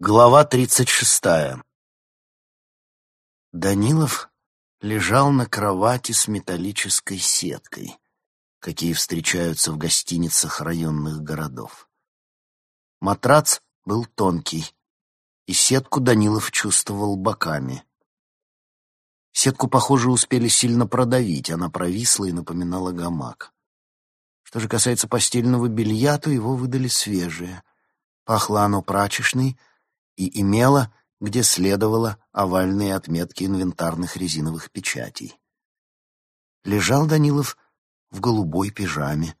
Глава тридцать шестая. Данилов лежал на кровати с металлической сеткой, какие встречаются в гостиницах районных городов. Матрац был тонкий, и сетку Данилов чувствовал боками. Сетку, похоже, успели сильно продавить, она провисла и напоминала гамак. Что же касается постельного белья, то его выдали свежее. Пахло оно прачечной, и имела, где следовало, овальные отметки инвентарных резиновых печатей. Лежал Данилов в голубой пижаме.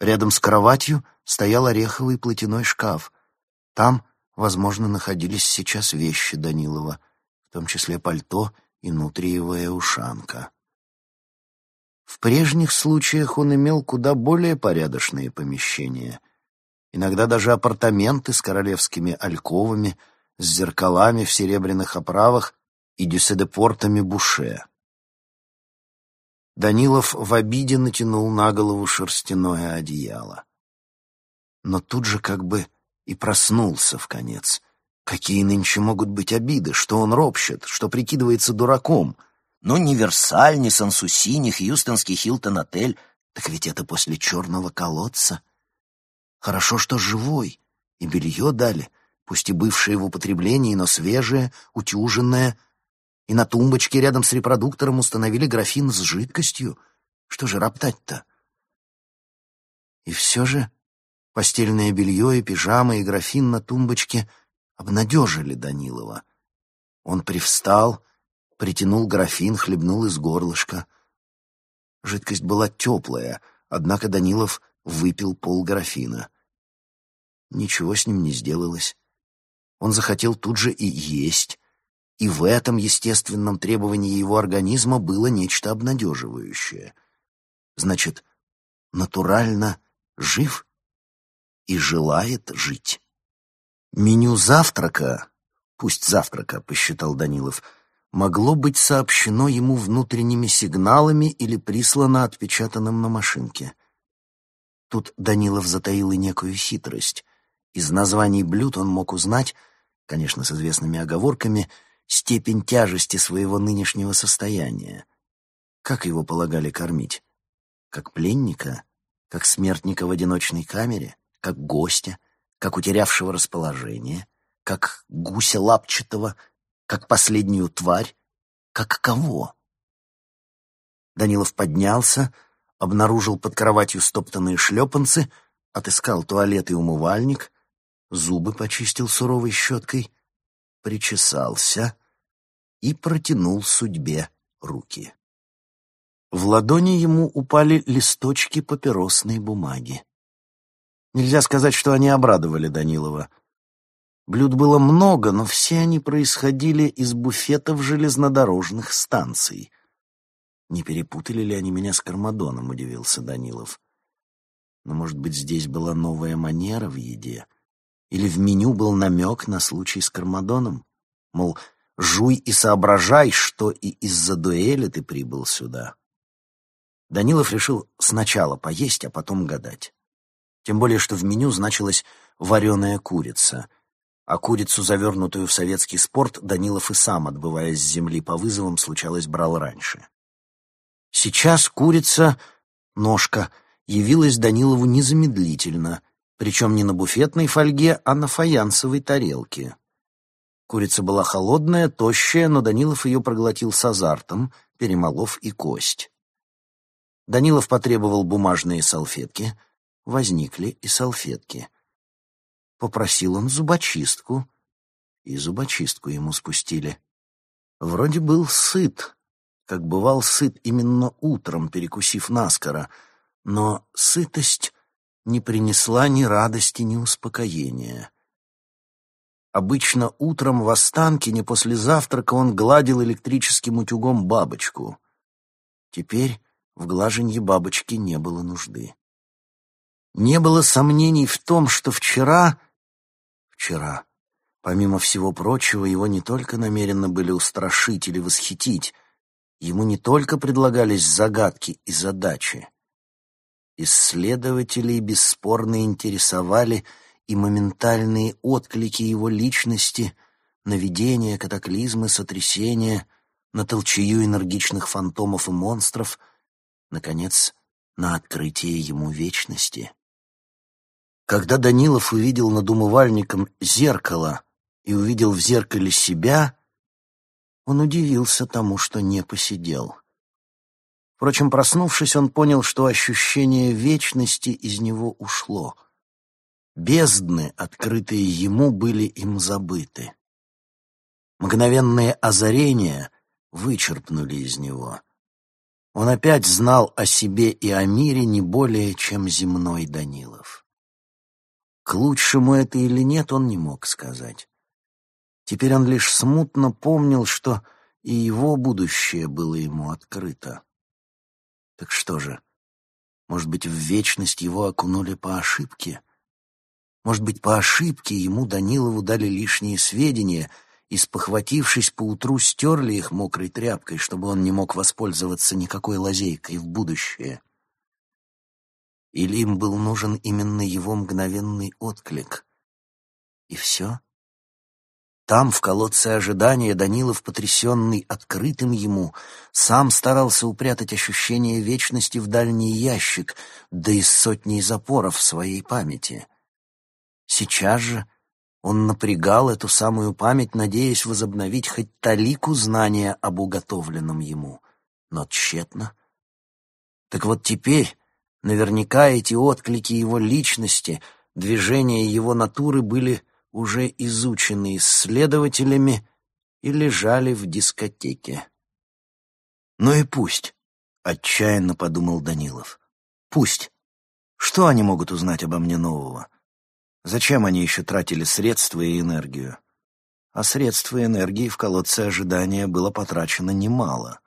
Рядом с кроватью стоял ореховый платяной шкаф. Там, возможно, находились сейчас вещи Данилова, в том числе пальто и нутриевая ушанка. В прежних случаях он имел куда более порядочные помещения — иногда даже апартаменты с королевскими альковами, с зеркалами в серебряных оправах и дюседепортами буше. Данилов в обиде натянул на голову шерстяное одеяло. Но тут же как бы и проснулся в конец. Какие нынче могут быть обиды, что он ропщет, что прикидывается дураком. Ну, ни Версаль, ни Сансуси, ни Хьюстонский Хилтон-отель, так ведь это после черного колодца — Хорошо, что живой, и белье дали, пусть и бывшее в употреблении, но свежее, утюженное, и на тумбочке рядом с репродуктором установили графин с жидкостью. Что же роптать-то? И все же постельное белье и пижама и графин на тумбочке обнадежили Данилова. Он привстал, притянул графин, хлебнул из горлышка. Жидкость была теплая, однако Данилов выпил полграфина. Ничего с ним не сделалось. Он захотел тут же и есть, и в этом естественном требовании его организма было нечто обнадеживающее. Значит, натурально жив и желает жить. Меню завтрака, пусть завтрака, посчитал Данилов, могло быть сообщено ему внутренними сигналами или прислано отпечатанным на машинке. Тут Данилов затаил и некую хитрость. Из названий блюд он мог узнать, конечно, с известными оговорками, степень тяжести своего нынешнего состояния. Как его полагали кормить? Как пленника? Как смертника в одиночной камере? Как гостя? Как утерявшего расположение? Как гуся лапчатого? Как последнюю тварь? Как кого? Данилов поднялся, обнаружил под кроватью стоптанные шлепанцы, отыскал туалет и умывальник, зубы почистил суровой щеткой, причесался и протянул судьбе руки. В ладони ему упали листочки папиросной бумаги. Нельзя сказать, что они обрадовали Данилова. Блюд было много, но все они происходили из буфетов железнодорожных станций — не перепутали ли они меня с Кармадоном, удивился Данилов. Но, может быть, здесь была новая манера в еде? Или в меню был намек на случай с Кармадоном? Мол, жуй и соображай, что и из-за дуэли ты прибыл сюда. Данилов решил сначала поесть, а потом гадать. Тем более, что в меню значилась вареная курица, а курицу, завернутую в советский спорт, Данилов и сам, отбывая с земли по вызовам, случалось, брал раньше. Сейчас курица, ножка, явилась Данилову незамедлительно, причем не на буфетной фольге, а на фаянсовой тарелке. Курица была холодная, тощая, но Данилов ее проглотил с азартом, перемолов и кость. Данилов потребовал бумажные салфетки. Возникли и салфетки. Попросил он зубочистку, и зубочистку ему спустили. Вроде был сыт, как бывал сыт именно утром, перекусив наскоро, но сытость не принесла ни радости, ни успокоения. Обычно утром в Останкине после завтрака он гладил электрическим утюгом бабочку. Теперь в глаженье бабочки не было нужды. Не было сомнений в том, что вчера... Вчера, помимо всего прочего, его не только намеренно были устрашить или восхитить, Ему не только предлагались загадки и задачи. Исследователей бесспорно интересовали и моментальные отклики его личности на видения, катаклизмы, сотрясения, на толчею энергичных фантомов и монстров, наконец, на открытие ему вечности. Когда Данилов увидел над умывальником зеркало и увидел в зеркале себя, он удивился тому, что не посидел. Впрочем, проснувшись, он понял, что ощущение вечности из него ушло. Бездны, открытые ему, были им забыты. Мгновенные озарения вычерпнули из него. Он опять знал о себе и о мире не более, чем земной Данилов. К лучшему это или нет, он не мог сказать. Теперь он лишь смутно помнил, что и его будущее было ему открыто. Так что же, может быть, в вечность его окунули по ошибке? Может быть, по ошибке ему, Данилову, дали лишние сведения и, спохватившись поутру, стерли их мокрой тряпкой, чтобы он не мог воспользоваться никакой лазейкой в будущее? Или им был нужен именно его мгновенный отклик? И все? Там, в колодце ожидания, Данилов, потрясенный открытым ему, сам старался упрятать ощущение вечности в дальний ящик, да и сотни запоров в своей памяти. Сейчас же он напрягал эту самую память, надеясь возобновить хоть талику знания об уготовленном ему, но тщетно. Так вот теперь наверняка эти отклики его личности, движения его натуры были уже изучены исследователями и лежали в дискотеке. «Ну и пусть», — отчаянно подумал Данилов. «Пусть. Что они могут узнать обо мне нового? Зачем они еще тратили средства и энергию? А средств и энергии в колодце ожидания было потрачено немало.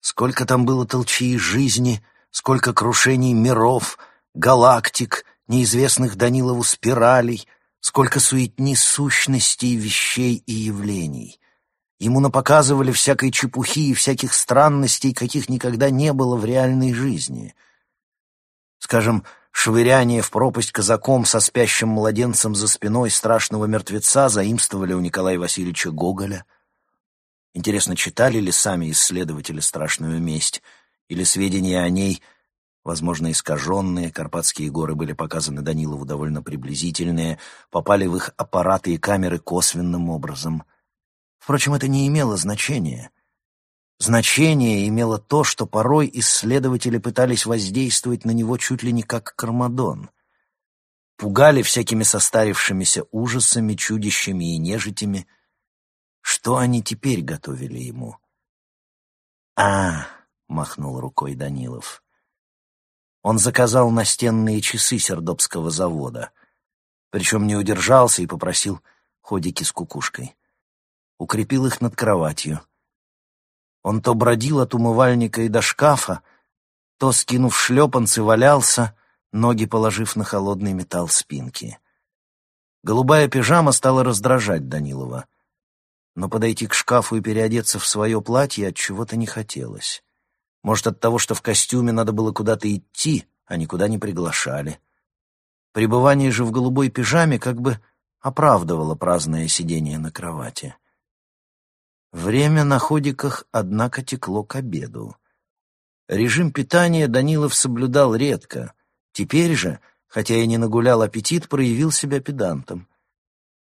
Сколько там было толчии жизни, сколько крушений миров, галактик, неизвестных Данилову спиралей — сколько суетни сущностей, вещей и явлений. Ему напоказывали всякой чепухи и всяких странностей, каких никогда не было в реальной жизни. Скажем, швыряние в пропасть казаком со спящим младенцем за спиной страшного мертвеца заимствовали у Николая Васильевича Гоголя. Интересно, читали ли сами исследователи «Страшную месть» или сведения о ней – возможно, искаженные, Карпатские горы были показаны Данилову довольно приблизительные, попали в их аппараты и камеры косвенным образом. Впрочем, это не имело значения. Значение имело то, что порой исследователи пытались воздействовать на него чуть ли не как Кармадон. Пугали всякими состарившимися ужасами, чудищами и нежитями. Что они теперь готовили ему? «А!» — махнул рукой Данилов. Он заказал настенные часы Сердобского завода. Причем не удержался и попросил ходики с кукушкой. Укрепил их над кроватью. Он то бродил от умывальника и до шкафа, то, скинув шлепанцы, валялся, ноги положив на холодный металл спинки. Голубая пижама стала раздражать Данилова. Но подойти к шкафу и переодеться в свое платье от чего-то не хотелось. Может, от того, что в костюме надо было куда-то идти, а никуда не приглашали. Пребывание же в голубой пижаме как бы оправдывало праздное сидение на кровати. Время на ходиках, однако, текло к обеду. Режим питания Данилов соблюдал редко. Теперь же, хотя и не нагулял аппетит, проявил себя педантом.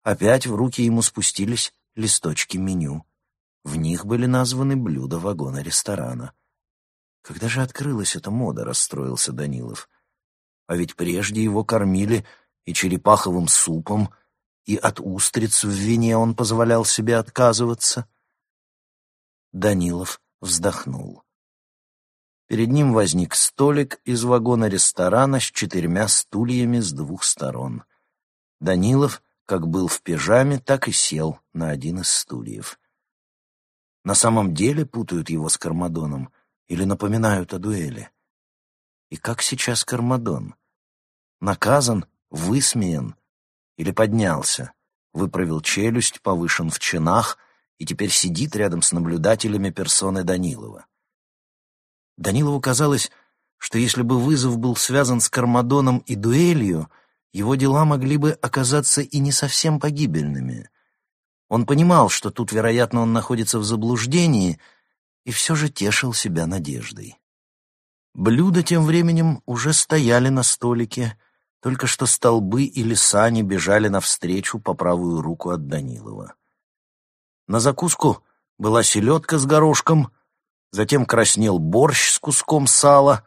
Опять в руки ему спустились листочки меню. В них были названы блюда вагона ресторана — когда же открылась эта мода, расстроился Данилов. А ведь прежде его кормили и черепаховым супом, и от устриц в вине он позволял себе отказываться. Данилов вздохнул. Перед ним возник столик из вагона ресторана с четырьмя стульями с двух сторон. Данилов, как был в пижаме, так и сел на один из стульев. На самом деле путают его с Кармадоном — или напоминают о дуэли. И как сейчас Кармадон? Наказан, высмеян или поднялся, выправил челюсть, повышен в чинах и теперь сидит рядом с наблюдателями персоны Данилова. Данилову казалось, что если бы вызов был связан с Кармадоном и дуэлью, его дела могли бы оказаться и не совсем погибельными. Он понимал, что тут, вероятно, он находится в заблуждении, и все же тешил себя надеждой. Блюда тем временем уже стояли на столике, только что столбы или сани бежали навстречу по правую руку от Данилова. На закуску была селедка с горошком, затем краснел борщ с куском сала,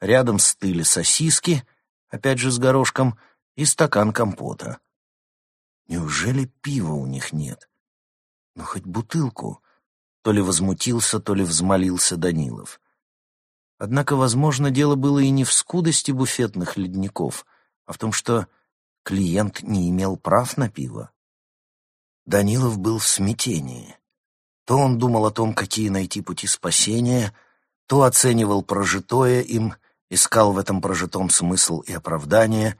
рядом стыли сосиски, опять же с горошком, и стакан компота. Неужели пива у них нет? Ну, хоть бутылку. То ли возмутился, то ли взмолился Данилов. Однако, возможно, дело было и не в скудости буфетных ледников, а в том, что клиент не имел прав на пиво. Данилов был в смятении. То он думал о том, какие найти пути спасения, то оценивал прожитое им, искал в этом прожитом смысл и оправдание.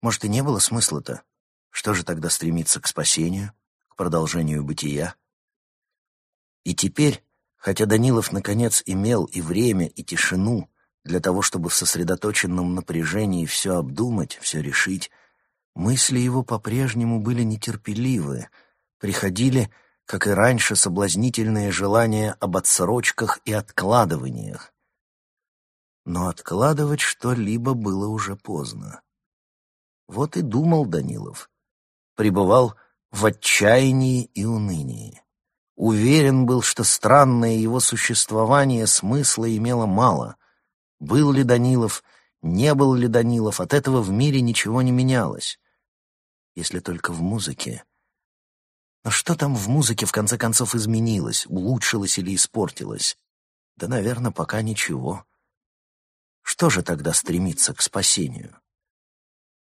Может, и не было смысла-то? Что же тогда стремиться к спасению, к продолжению бытия? И теперь, хотя Данилов наконец имел и время, и тишину для того, чтобы в сосредоточенном напряжении все обдумать, все решить, мысли его по-прежнему были нетерпеливы, приходили, как и раньше, соблазнительные желания об отсрочках и откладываниях. Но откладывать что-либо было уже поздно. Вот и думал Данилов, пребывал в отчаянии и унынии. Уверен был, что странное его существование смысла имело мало. Был ли Данилов, не был ли Данилов, от этого в мире ничего не менялось. Если только в музыке. Но что там в музыке в конце концов изменилось, улучшилось или испортилось? Да, наверное, пока ничего. Что же тогда стремиться к спасению?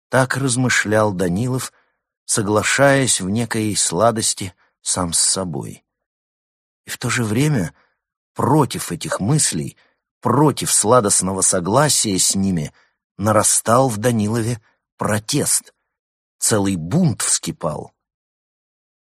Так размышлял Данилов, соглашаясь в некой сладости сам с собой. И в то же время против этих мыслей, против сладостного согласия с ними, нарастал в Данилове протест. Целый бунт вскипал.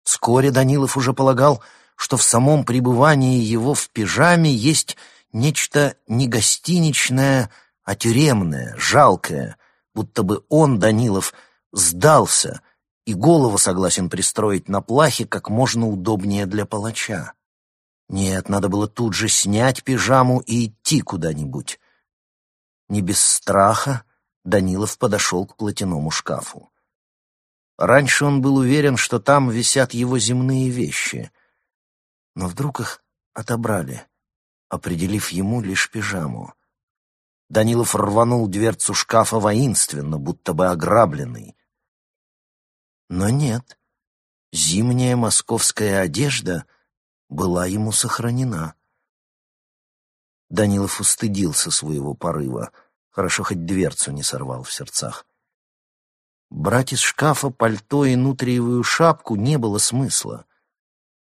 Вскоре Данилов уже полагал, что в самом пребывании его в пижаме есть нечто не гостиничное, а тюремное, жалкое, будто бы он, Данилов, сдался и голову согласен пристроить на плахе как можно удобнее для палача. Нет, надо было тут же снять пижаму и идти куда-нибудь. Не без страха Данилов подошел к платяному шкафу. Раньше он был уверен, что там висят его земные вещи, но вдруг их отобрали, определив ему лишь пижаму. Данилов рванул дверцу шкафа воинственно, будто бы ограбленный. Но нет, зимняя московская одежда была ему сохранена. Данилов устыдился своего порыва, хорошо хоть дверцу не сорвал в сердцах. Брать из шкафа пальто и нутриевую шапку не было смысла.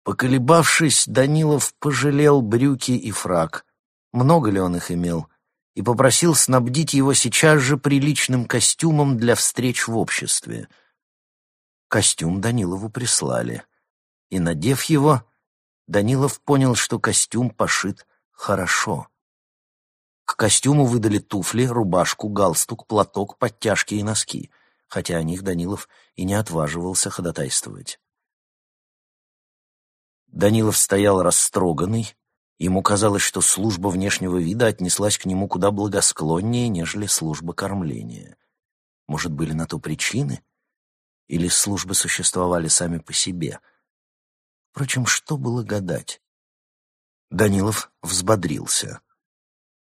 Поколебавшись, Данилов пожалел брюки и фрак. Много ли он их имел? И попросил снабдить его сейчас же приличным костюмом для встреч в обществе — Костюм Данилову прислали. И, надев его, Данилов понял, что костюм пошит хорошо. К костюму выдали туфли, рубашку, галстук, платок, подтяжки и носки, хотя о них Данилов и не отваживался ходатайствовать. Данилов стоял растроганный. Ему казалось, что служба внешнего вида отнеслась к нему куда благосклоннее, нежели служба кормления. Может, были на то причины? или службы существовали сами по себе. Впрочем, что было гадать? Данилов взбодрился.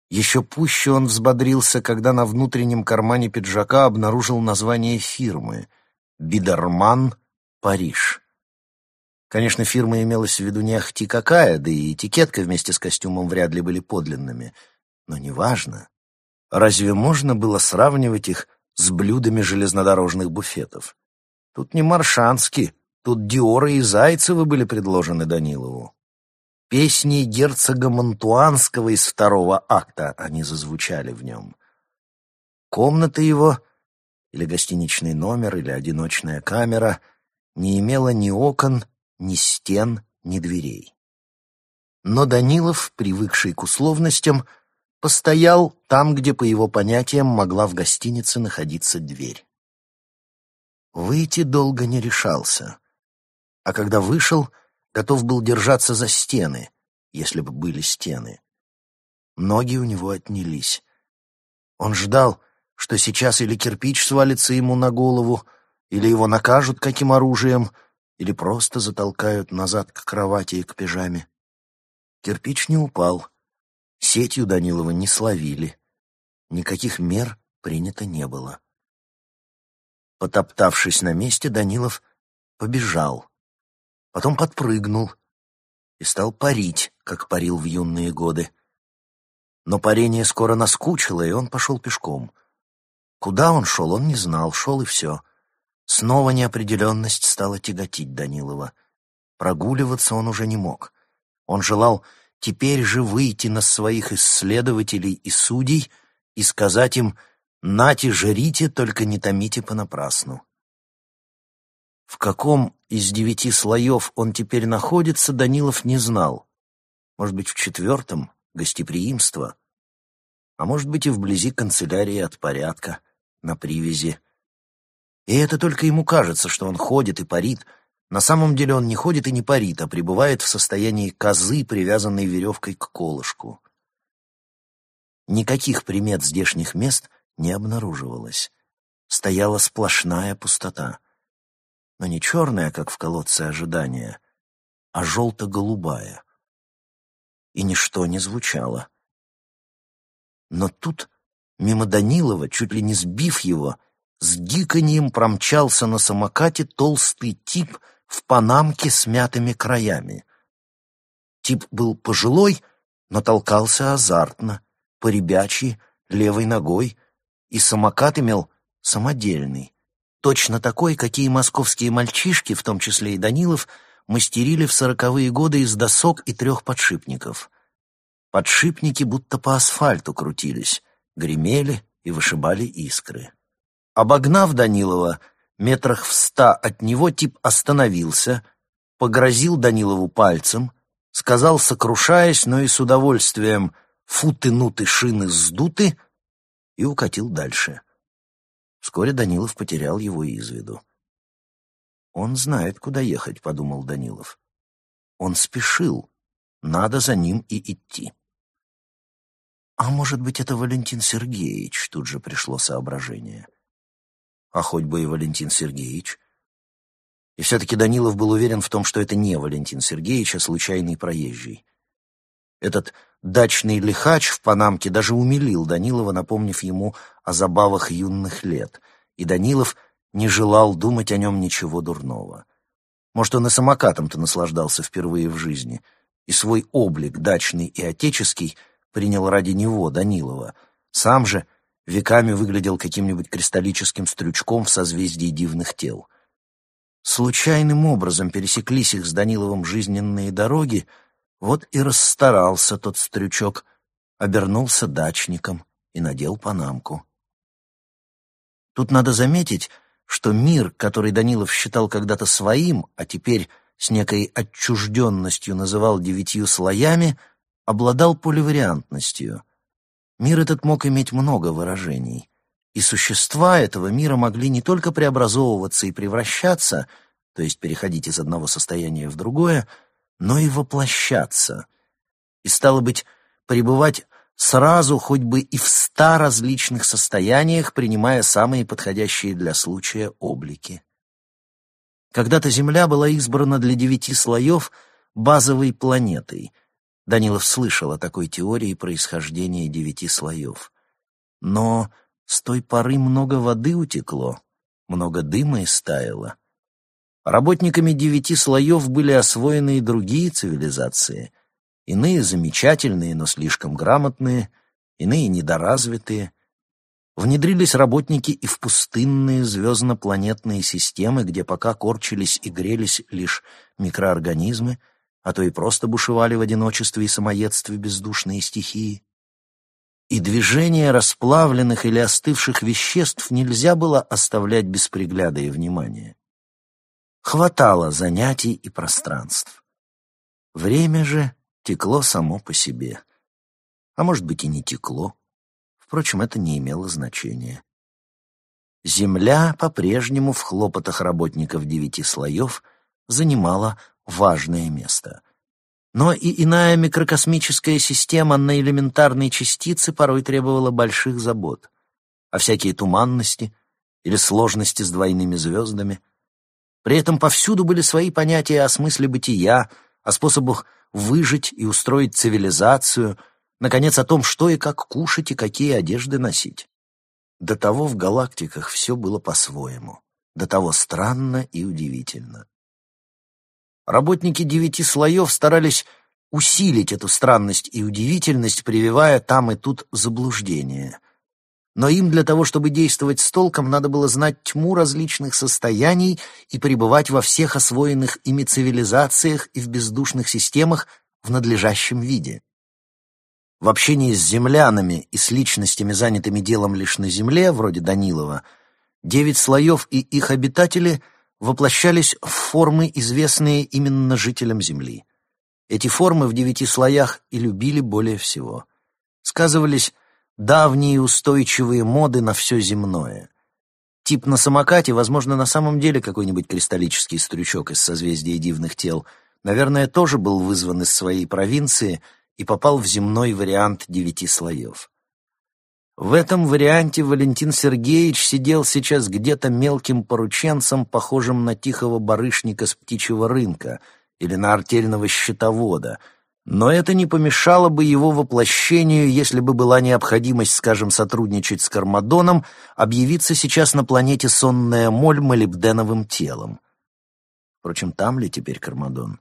Еще пуще он взбодрился, когда на внутреннем кармане пиджака обнаружил название фирмы «Бидерман, Париж». Конечно, фирма имелась в виду не ахти какая, да и этикетка вместе с костюмом вряд ли были подлинными. Но неважно. Разве можно было сравнивать их с блюдами железнодорожных буфетов? Тут не Маршанский, тут Диоры и Зайцевы были предложены Данилову. Песни герцога Монтуанского из второго акта они зазвучали в нем. Комната его, или гостиничный номер, или одиночная камера, не имела ни окон, ни стен, ни дверей. Но Данилов, привыкший к условностям, постоял там, где, по его понятиям, могла в гостинице находиться дверь. Выйти долго не решался. А когда вышел, готов был держаться за стены, если бы были стены. Ноги у него отнялись. Он ждал, что сейчас или кирпич свалится ему на голову, или его накажут каким оружием, или просто затолкают назад к кровати и к пижаме. Кирпич не упал. Сетью Данилова не словили. Никаких мер принято не было. Потоптавшись на месте, Данилов побежал. Потом подпрыгнул и стал парить, как парил в юные годы. Но парение скоро наскучило, и он пошел пешком. Куда он шел, он не знал, шел и все. Снова неопределенность стала тяготить Данилова. Прогуливаться он уже не мог. Он желал теперь же выйти на своих исследователей и судей и сказать им «Нате, жрите, только не томите понапрасну». В каком из девяти слоев он теперь находится, Данилов не знал. Может быть, в четвертом — гостеприимство, а может быть и вблизи канцелярии от порядка, на привязи. И это только ему кажется, что он ходит и парит. На самом деле он не ходит и не парит, а пребывает в состоянии козы, привязанной веревкой к колышку. Никаких примет здешних мест не обнаруживалось. Стояла сплошная пустота. Но не черная, как в колодце ожидания, а желто-голубая. И ничто не звучало. Но тут, мимо Данилова, чуть ли не сбив его, с гиканьем промчался на самокате толстый тип в панамке с мятыми краями. Тип был пожилой, но толкался азартно, поребячий, левой ногой, и самокат имел самодельный, точно такой, какие московские мальчишки, в том числе и Данилов, мастерили в сороковые годы из досок и трех подшипников. Подшипники будто по асфальту крутились, гремели и вышибали искры. Обогнав Данилова, метрах в ста от него тип остановился, погрозил Данилову пальцем, сказал, сокрушаясь, но и с удовольствием «футы, нуты, шины сдуты» и укатил дальше. Вскоре Данилов потерял его из виду. «Он знает, куда ехать», — подумал Данилов. «Он спешил. Надо за ним и идти». «А может быть, это Валентин Сергеевич?» — тут же пришло соображение а хоть бы и Валентин Сергеевич. И все-таки Данилов был уверен в том, что это не Валентин Сергеевич, а случайный проезжий. Этот дачный лихач в Панамке даже умилил Данилова, напомнив ему о забавах юных лет, и Данилов не желал думать о нем ничего дурного. Может, он и самокатом-то наслаждался впервые в жизни, и свой облик, дачный и отеческий, принял ради него, Данилова. Сам же — веками выглядел каким-нибудь кристаллическим стрючком в созвездии дивных тел. Случайным образом пересеклись их с Даниловым жизненные дороги, вот и расстарался тот стрючок, обернулся дачником и надел панамку. Тут надо заметить, что мир, который Данилов считал когда-то своим, а теперь с некой отчужденностью называл девятью слоями, обладал поливариантностью — Мир этот мог иметь много выражений, и существа этого мира могли не только преобразовываться и превращаться, то есть переходить из одного состояния в другое, но и воплощаться. И, стало быть, пребывать сразу хоть бы и в ста различных состояниях, принимая самые подходящие для случая облики. Когда-то Земля была избрана для девяти слоев базовой планетой — Данилов слышал о такой теории происхождения девяти слоев. Но с той поры много воды утекло, много дыма истаяло. Работниками девяти слоев были освоены и другие цивилизации. Иные замечательные, но слишком грамотные, иные недоразвитые. Внедрились работники и в пустынные звездно-планетные системы, где пока корчились и грелись лишь микроорганизмы — а то и просто бушевали в одиночестве и самоедстве бездушные стихии. И движение расплавленных или остывших веществ нельзя было оставлять без пригляда и внимания. Хватало занятий и пространств. Время же текло само по себе. А может быть и не текло. Впрочем, это не имело значения. Земля по-прежнему в хлопотах работников девяти слоев занимала важное место. Но и иная микрокосмическая система на элементарные частицы порой требовала больших забот. А всякие туманности или сложности с двойными звездами. При этом повсюду были свои понятия о смысле бытия, о способах выжить и устроить цивилизацию, наконец, о том, что и как кушать и какие одежды носить. До того в галактиках все было по-своему, до того странно и удивительно. Работники девяти слоев старались усилить эту странность и удивительность, прививая там и тут заблуждение. Но им для того, чтобы действовать с толком, надо было знать тьму различных состояний и пребывать во всех освоенных ими цивилизациях и в бездушных системах в надлежащем виде. В общении с землянами и с личностями, занятыми делом лишь на земле, вроде Данилова, девять слоев и их обитатели — воплощались в формы, известные именно жителям Земли. Эти формы в девяти слоях и любили более всего. Сказывались давние устойчивые моды на все земное. Тип на самокате, возможно, на самом деле какой-нибудь кристаллический стручок из созвездия дивных тел, наверное, тоже был вызван из своей провинции и попал в земной вариант девяти слоев. В этом варианте Валентин Сергеевич сидел сейчас где-то мелким порученцем, похожим на тихого барышника с птичьего рынка или на артельного счетовода, но это не помешало бы его воплощению, если бы была необходимость, скажем, сотрудничать с Кармадоном, объявиться сейчас на планете сонная моль молибденовым телом. Впрочем, там ли теперь Кармадон?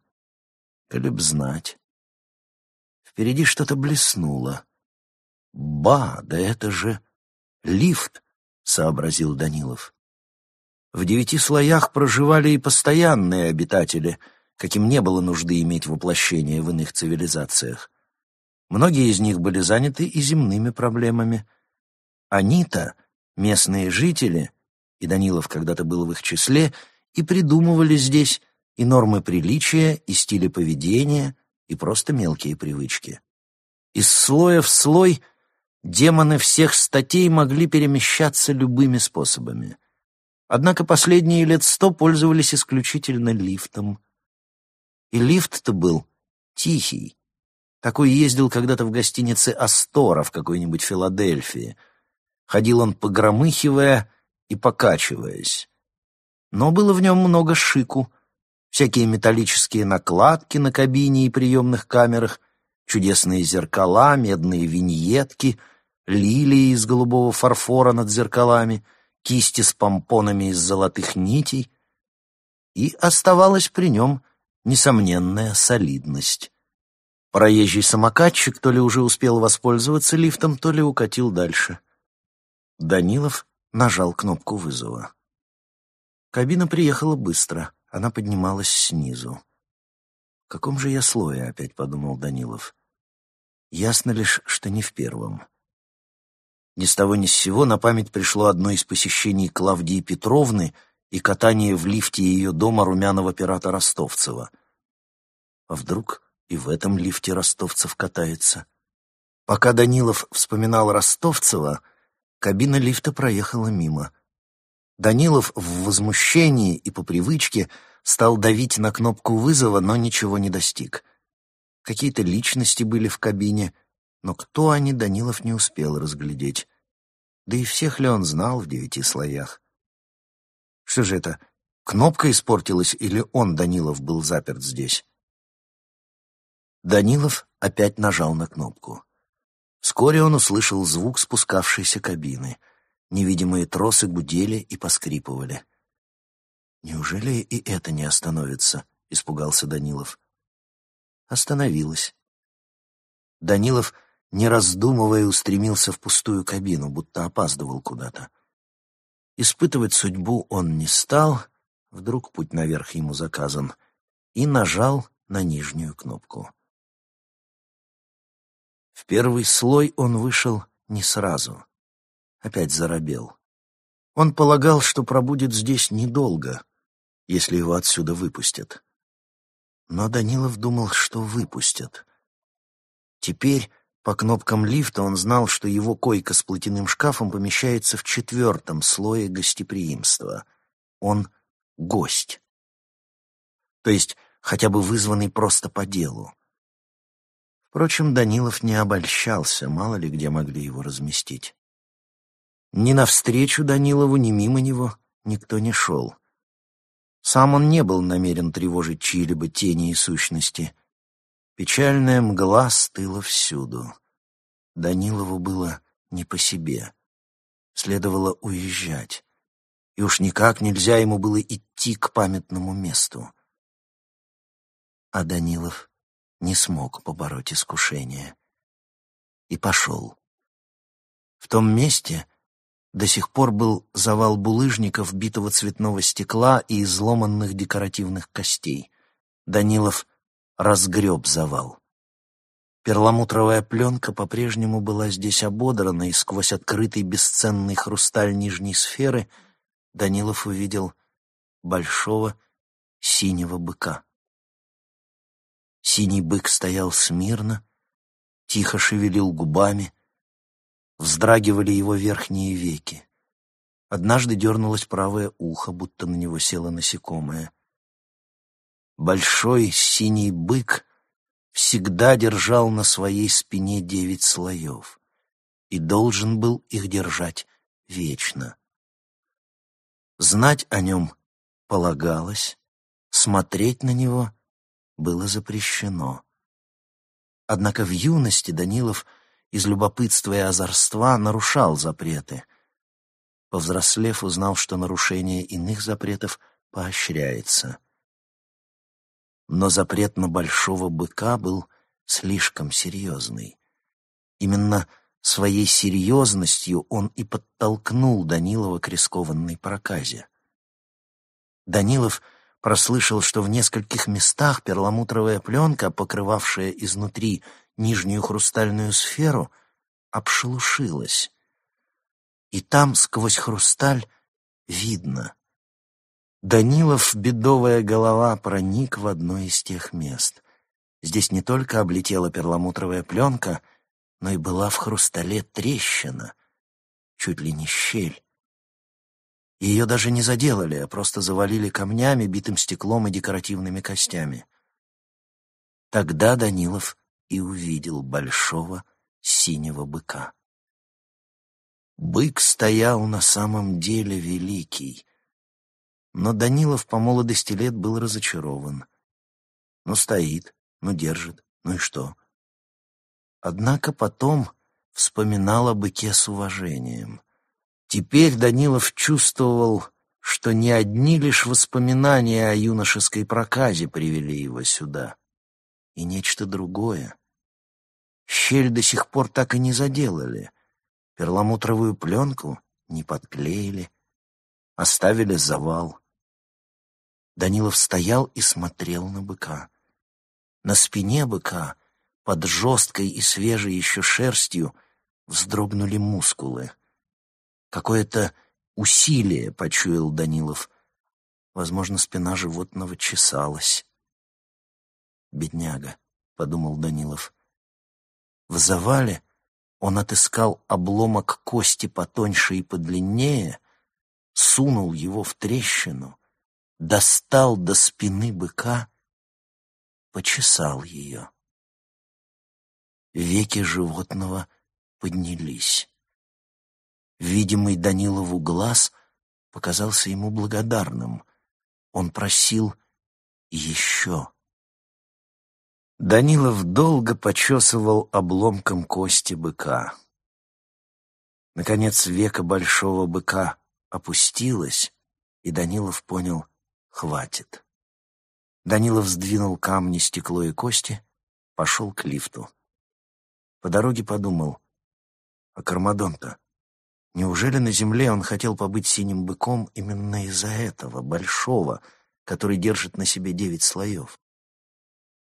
Коли б знать. Впереди что-то блеснуло. «Ба, да это же лифт!» — сообразил Данилов. В девяти слоях проживали и постоянные обитатели, каким не было нужды иметь воплощение в иных цивилизациях. Многие из них были заняты и земными проблемами. Они-то, местные жители, и Данилов когда-то был в их числе, и придумывали здесь и нормы приличия, и стили поведения, и просто мелкие привычки. Из слоя в слой — демоны всех статей могли перемещаться любыми способами. Однако последние лет сто пользовались исключительно лифтом. И лифт-то был тихий. Такой ездил когда-то в гостинице «Астора» в какой-нибудь Филадельфии. Ходил он погромыхивая и покачиваясь. Но было в нем много шику. Всякие металлические накладки на кабине и приемных камерах, чудесные зеркала, медные виньетки — лилии из голубого фарфора над зеркалами, кисти с помпонами из золотых нитей, и оставалась при нем несомненная солидность. Проезжий самокатчик то ли уже успел воспользоваться лифтом, то ли укатил дальше. Данилов нажал кнопку вызова. Кабина приехала быстро, она поднималась снизу. «В каком же я слое?» — опять подумал Данилов. «Ясно лишь, что не в первом». Ни с того ни с сего на память пришло одно из посещений Клавдии Петровны и катание в лифте ее дома румяного пирата Ростовцева. А вдруг и в этом лифте Ростовцев катается? Пока Данилов вспоминал Ростовцева, кабина лифта проехала мимо. Данилов в возмущении и по привычке стал давить на кнопку вызова, но ничего не достиг. Какие-то личности были в кабине — но кто они, Данилов не успел разглядеть. Да и всех ли он знал в девяти слоях? Что же это, кнопка испортилась или он, Данилов, был заперт здесь? Данилов опять нажал на кнопку. Вскоре он услышал звук спускавшейся кабины. Невидимые тросы гудели и поскрипывали. «Неужели и это не остановится?» — испугался Данилов. Остановилась. Данилов не раздумывая, устремился в пустую кабину, будто опаздывал куда-то. Испытывать судьбу он не стал, вдруг путь наверх ему заказан, и нажал на нижнюю кнопку. В первый слой он вышел не сразу. Опять заробел. Он полагал, что пробудет здесь недолго, если его отсюда выпустят. Но Данилов думал, что выпустят. Теперь По кнопкам лифта он знал, что его койка с платяным шкафом помещается в четвертом слое гостеприимства. Он — гость. То есть хотя бы вызванный просто по делу. Впрочем, Данилов не обольщался, мало ли где могли его разместить. Ни навстречу Данилову, ни мимо него никто не шел. Сам он не был намерен тревожить чьи-либо тени и сущности. Печальная мгла стыла всюду. Данилову было не по себе. Следовало уезжать. И уж никак нельзя ему было идти к памятному месту. А Данилов не смог побороть искушение. И пошел. В том месте до сих пор был завал булыжников, битого цветного стекла и изломанных декоративных костей. Данилов разгреб завал. Перламутровая пленка по-прежнему была здесь ободрана, и сквозь открытый бесценный хрусталь нижней сферы Данилов увидел большого синего быка. Синий бык стоял смирно, тихо шевелил губами, Вздрагивали его верхние веки. Однажды дернулось правое ухо, будто на него село насекомое. Большой синий бык всегда держал на своей спине девять слоев и должен был их держать вечно. Знать о нем полагалось, смотреть на него было запрещено. Однако в юности Данилов из любопытства и озорства нарушал запреты. Повзрослев, узнал, что нарушение иных запретов поощряется. Но запрет на большого быка был слишком серьезный. Именно своей серьезностью он и подтолкнул Данилова к рискованной проказе. Данилов прослышал, что в нескольких местах перламутровая пленка, покрывавшая изнутри нижнюю хрустальную сферу, обшелушилась. И там, сквозь хрусталь, видно. Данилов, бедовая голова, проник в одно из тех мест. Здесь не только облетела перламутровая пленка, но и была в хрустале трещина, чуть ли не щель. Ее даже не заделали, а просто завалили камнями, битым стеклом и декоративными костями. Тогда Данилов и увидел большого синего быка. Бык стоял на самом деле великий, но Данилов по молодости лет был разочарован. Ну, стоит, ну, держит, ну и что? Однако потом вспоминал о быке с уважением. Теперь Данилов чувствовал, что не одни лишь воспоминания о юношеской проказе привели его сюда и нечто другое. Щель до сих пор так и не заделали, перламутровую пленку не подклеили, оставили завал. Данилов стоял и смотрел на быка. На спине быка, под жесткой и свежей еще шерстью, вздрогнули мускулы. Какое-то усилие почуял Данилов. Возможно, спина животного чесалась. «Бедняга», — подумал Данилов. В завале он отыскал обломок кости потоньше и подлиннее, сунул его в трещину, достал до спины быка, почесал ее. Веки животного поднялись. Видимый Данилову глаз показался ему благодарным. Он просил еще. Данилов долго почесывал обломком кости быка. Наконец века большого быка опустилось, и Данилов понял — хватит. Данилов сдвинул камни, стекло и кости, пошел к лифту. По дороге подумал, а Кармадон-то? Неужели на земле он хотел побыть синим быком именно из-за этого, большого, который держит на себе девять слоев?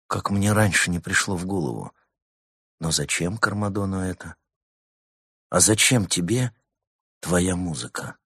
Как мне раньше не пришло в голову. Но зачем Кармадону это? А зачем тебе твоя музыка?